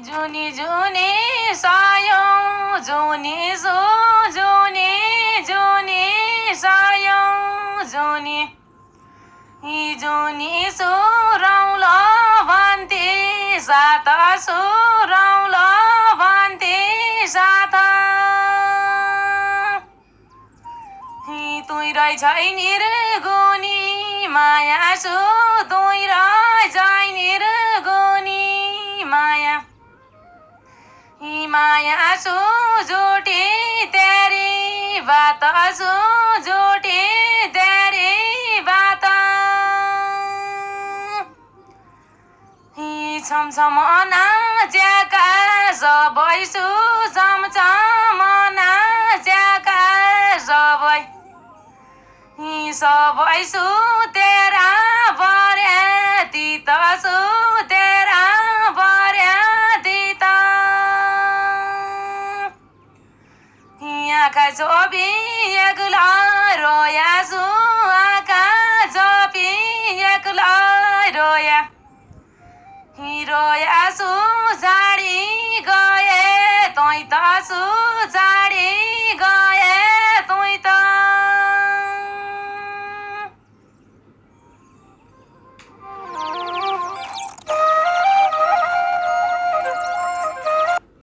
जुनी जुनी सायौँ जोनी जो जोनी जोनी सायौँ जोनी। यी जोनी सुराउल भन्थे सात सुराउल भन्थे सात। तुइरै छैन गुनी माया सु तुइरा माया सु जोटे तेरी बात सु जोटे तेरी बात। छमछम नाच्याका सबै सु छमछम नाच्याका सबै। यी सबै सु तेरा आँखा छोपी एक्ला रोया सु आँखा छोपी एक्ला रोया हिरोया सु झाडी गए तै त गए